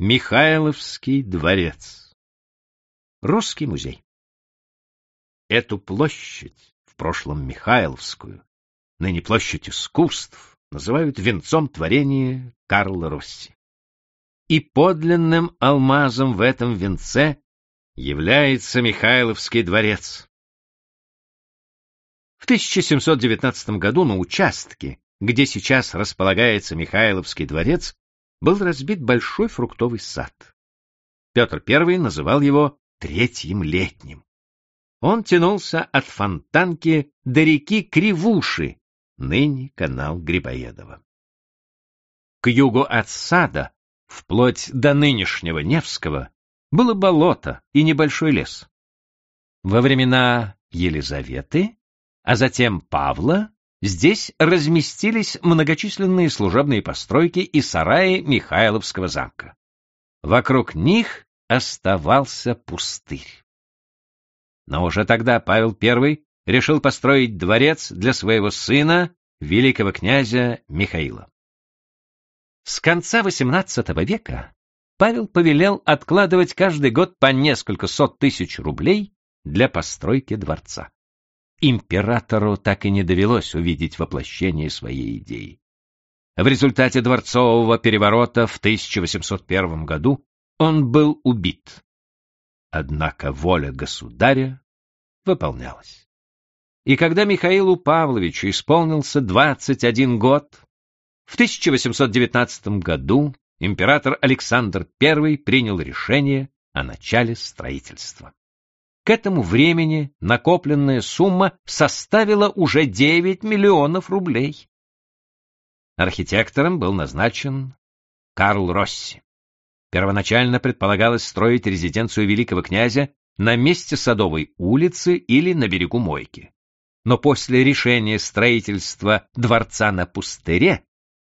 Михайловский дворец. Русский музей. Эту площадь, в прошлом Михайловскую, ныне площадь искусств, называют венцом творения Карла Росси. И подлинным алмазом в этом венце является Михайловский дворец. В 1719 году на участке, где сейчас располагается Михайловский дворец, был разбит большой фруктовый сад. Петр I называл его Третьим летним. Он тянулся от Фонтанки до реки Кривуши, ныне канал Грибоедова. К югу от сада, вплоть до нынешнего Невского, было болото и небольшой лес. Во времена Елизаветы, а затем Павла, здесь разместились многочисленные служебные постройки и сараи Михайловского замка. Вокруг них оставался пустырь. Но уже тогда Павел I решил построить дворец для своего сына, великого князя Михаила. С конца XVIII века Павел повелел откладывать каждый год по несколько сот тысяч рублей для постройки дворца. Императору так и не довелось увидеть воплощение своей идеи. В результате дворцового переворота в 1801 году он был убит. Однако воля государя выполнялась. И когда Михаилу Павловичу исполнился 21 год, в 1819 году император Александр I принял решение о начале строительства. К этому времени накопленная сумма составила уже 9 миллионов рублей. Архитектором был назначен Карл Росси. Первоначально предполагалось строить резиденцию великого князя на месте Садовой улицы или на берегу Мойки. Но после решения строительства дворца на пустыре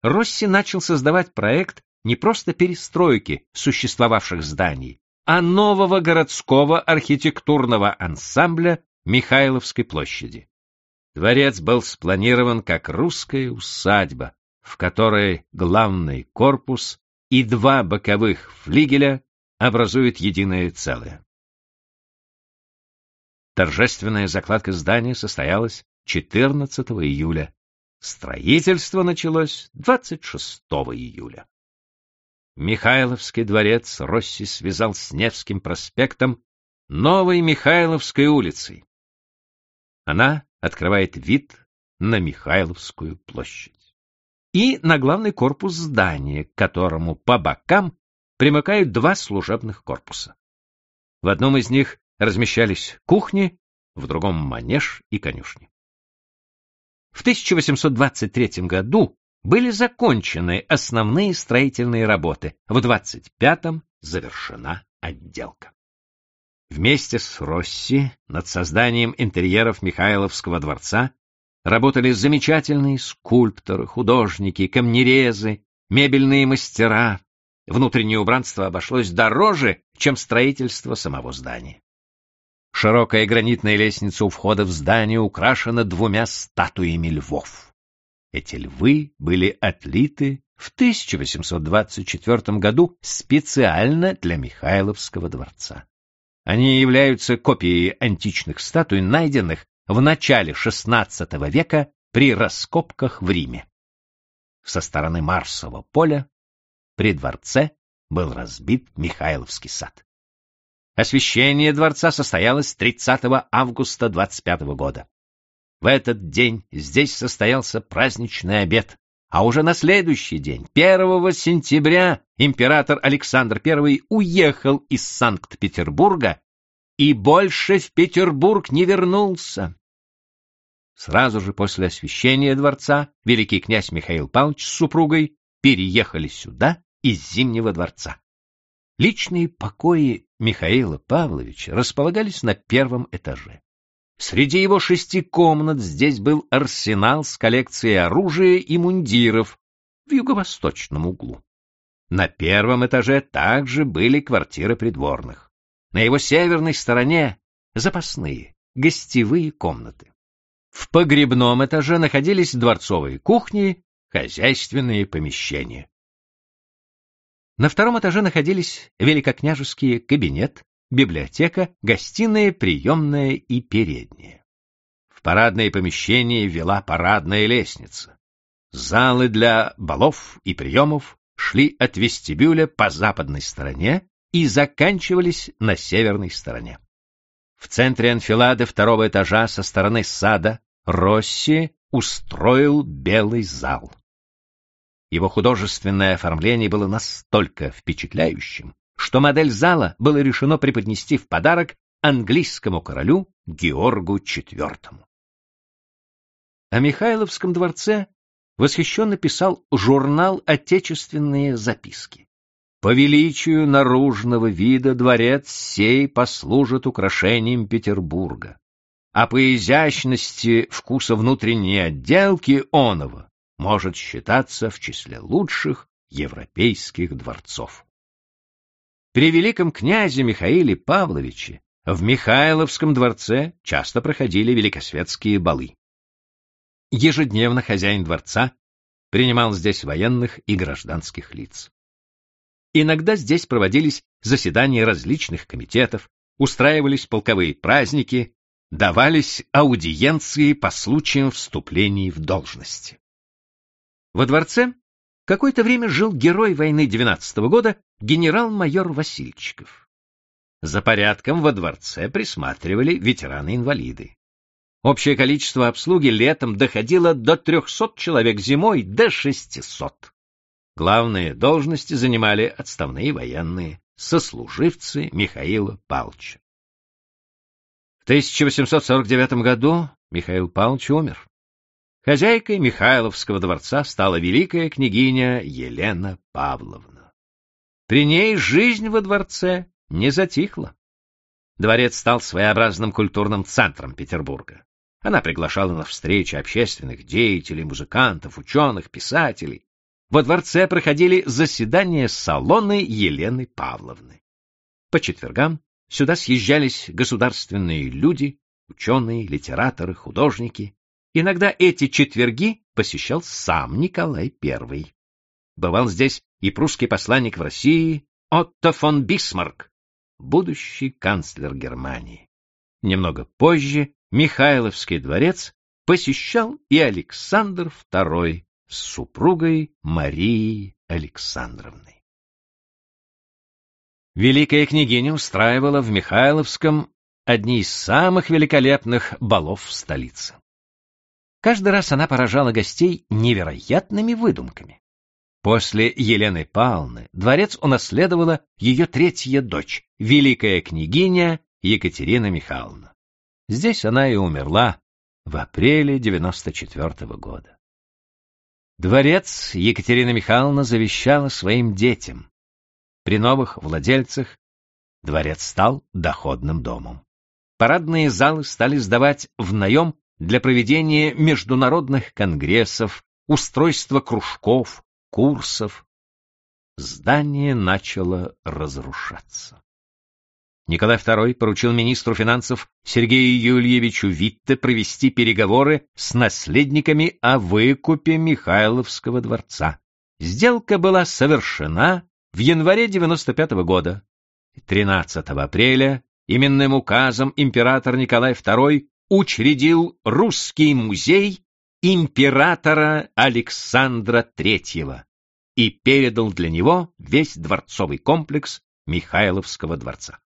Росси начал создавать проект не просто перестройки существовавших зданий, а нового городского архитектурного ансамбля Михайловской площади. Дворец был спланирован как русская усадьба, в которой главный корпус и два боковых флигеля образуют единое целое. Торжественная закладка здания состоялась 14 июля. Строительство началось 26 июля. Михайловский дворец Росси связал с Невским проспектом новой Михайловской улицей. Она открывает вид на Михайловскую площадь и на главный корпус здания, к которому по бокам примыкают два служебных корпуса. В одном из них размещались кухни, в другом — манеж и конюшни. В 1823 году были закончены основные строительные работы, в 25-м завершена отделка. Вместе с Росси над созданием интерьеров Михайловского дворца работали замечательные скульпторы, художники, камнерезы, мебельные мастера. Внутреннее убранство обошлось дороже, чем строительство самого здания. Широкая гранитная лестница у входа в здание украшена двумя статуями львов. Эти львы были отлиты в 1824 году специально для Михайловского дворца. Они являются копией античных статуй, найденных в начале XVI века при раскопках в Риме. Со стороны Марсового поля при дворце был разбит Михайловский сад. Освящение дворца состоялось 30 августа 25 года. В этот день здесь состоялся праздничный обед, а уже на следующий день, 1 сентября, император Александр I уехал из Санкт-Петербурга и больше в Петербург не вернулся. Сразу же после освящения дворца великий князь Михаил Павлович с супругой переехали сюда из Зимнего дворца. Личные покои Михаила Павловича располагались на первом этаже. Среди его шести комнат здесь был арсенал с коллекцией оружия и мундиров в юго-восточном углу. На первом этаже также были квартиры придворных. На его северной стороне запасные, гостевые комнаты. В погребном этаже находились дворцовые кухни, хозяйственные помещения. На втором этаже находились великокняжеские кабинет, библиотека, гостиная, приемная и передняя. В парадное помещение вела парадная лестница. Залы для балов и приемов шли от вестибюля по западной стороне и заканчивались на северной стороне. В центре анфилады второго этажа со стороны сада Росси устроил белый зал. Его художественное оформление было настолько впечатляющим, что модель зала было решено преподнести в подарок английскому королю Георгу IV. О Михайловском дворце восхищенно писал журнал «Отечественные записки». По величию наружного вида дворец сей послужит украшением Петербурга, а по изящности вкуса внутренней отделки оного может считаться в числе лучших европейских дворцов. При великом князе Михаиле Павловиче в Михайловском дворце часто проходили великосветские балы. Ежедневно хозяин дворца принимал здесь военных и гражданских лиц. Иногда здесь проводились заседания различных комитетов, устраивались полковые праздники, давались аудиенции по случаям вступлений в должности. Во дворце какое-то время жил герой войны 12 -го года генерал-майор Васильчиков. За порядком во дворце присматривали ветераны-инвалиды. Общее количество обслуги летом доходило до 300 человек зимой, до 600. Главные должности занимали отставные военные, сослуживцы Михаила Павловича. В 1849 году Михаил Павлович умер. Хозяйкой Михайловского дворца стала великая княгиня Елена Павловна. При ней жизнь во дворце не затихла. Дворец стал своеобразным культурным центром Петербурга. Она приглашала на встречи общественных деятелей, музыкантов, ученых, писателей. Во дворце проходили заседания салоны Елены Павловны. По четвергам сюда съезжались государственные люди, ученые, литераторы, художники. Иногда эти четверги посещал сам Николай I. Бывал здесь и прусский посланник в России Отто фон Бисмарк, будущий канцлер Германии. Немного позже Михайловский дворец посещал и Александр II с супругой Марией Александровной. Великая княгиня устраивала в Михайловском одни из самых великолепных балов в столице. Каждый раз она поражала гостей невероятными выдумками. После Елены Павловны дворец унаследовала ее третья дочь, великая княгиня Екатерина Михайловна. Здесь она и умерла в апреле 94 -го года. Дворец Екатерина Михайловна завещала своим детям. При новых владельцах дворец стал доходным домом. Парадные залы стали сдавать в наем для проведения международных конгрессов, устройства кружков, курсов. Здание начало разрушаться. Николай II поручил министру финансов Сергею Юльевичу Витте провести переговоры с наследниками о выкупе Михайловского дворца. Сделка была совершена в январе 95 -го года. 13 апреля именным указом император Николай II учредил Русский музей императора Александра III и передал для него весь дворцовый комплекс Михайловского дворца.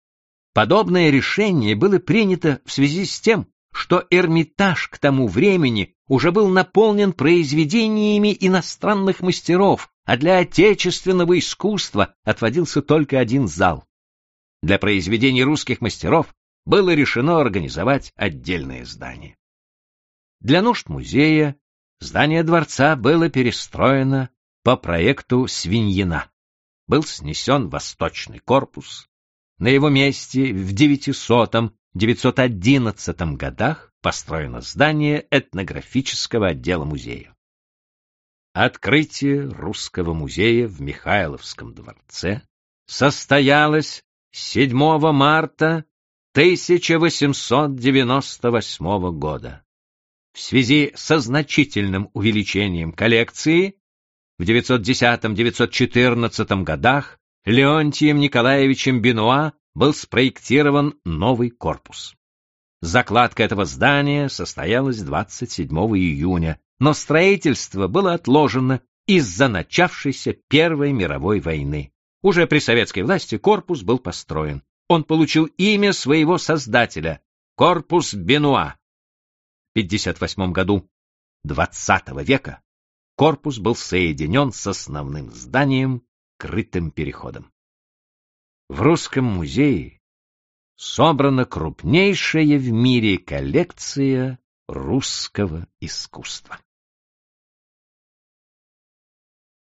Подобное решение было принято в связи с тем, что Эрмитаж к тому времени уже был наполнен произведениями иностранных мастеров, а для отечественного искусства отводился только один зал. Для произведений русских мастеров было решено организовать отдельное здание. Для нужд музея здание дворца было перестроено по проекту Свиньина. Был снесен восточный корпус, на его месте в 900-911 годах построено здание этнографического отдела музея. Открытие русского музея в Михайловском дворце состоялось 7 марта 1898 года. В связи со значительным увеличением коллекции в 910-914 годах Леонтием Николаевичем Бенуа был спроектирован новый корпус. Закладка этого здания состоялась 27 июня, но строительство было отложено из-за начавшейся Первой мировой войны. Уже при советской власти корпус был построен. Он получил имя своего создателя — корпус Бенуа. В 1958 году XX века корпус был соединен с основным зданием крытым переходом. В Русском музее собрана крупнейшая в мире коллекция русского искусства.